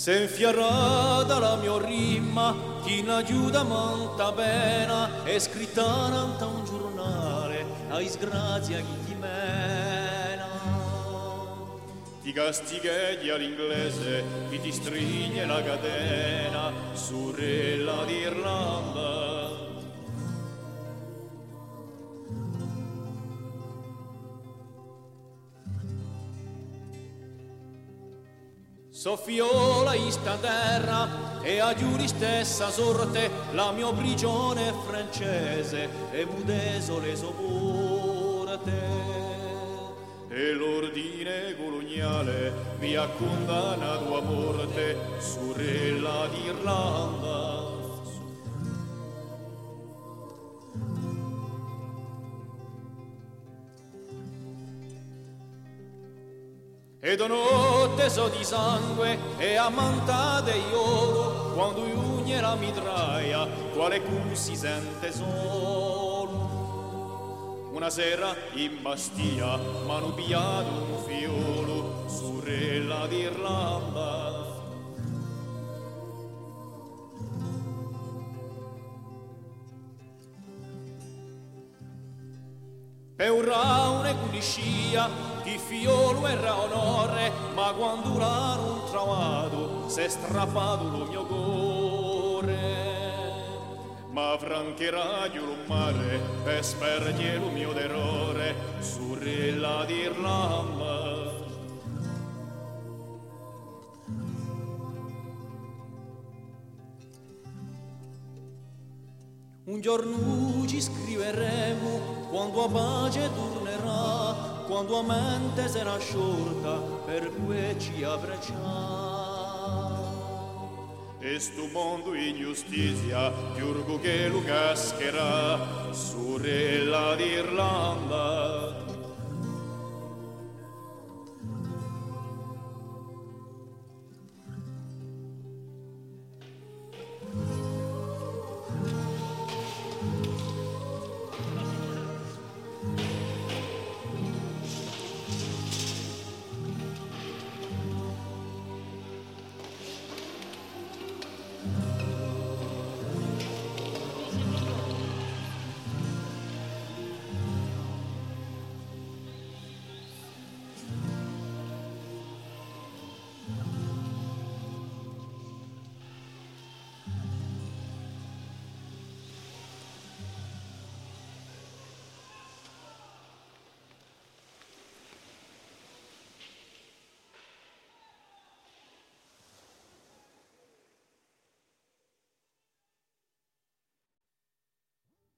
S'enfiarada la mia rima, chi l'aiuta manta bene, è scritta tanto un giornale, a disgrazia chi ti mena. Ti castighedi all'inglese, chi ti strigne la catena, surella di rosa. Soffiola ista terra e a giuri stessa sorte la mia prigione francese e mudeso le sopporte. E l'ordine coloniale vi ha condannato a morte, sorella d'Irlanda. Ed notte so di sangue e ammantate io quando ugne la mitraia, quale cu si sente solo. Una sera in Bastia m'hanno un fiolo, sorella d'Irlanda. Per un raune culiscia, chi fiolo era onore, ma quando trovato, si è strappato lo mio cuore. Ma francherà io lo mare, per spergere lo mio terrore, sorella d'Irlanda. Un giorno ci scriveremo quando a pace tornerà, quando a mente sarà sciolta per cui ci abbracciamo. E sto mondo in giustizia, giurgo che lo cascherà, sorella d'Irlanda.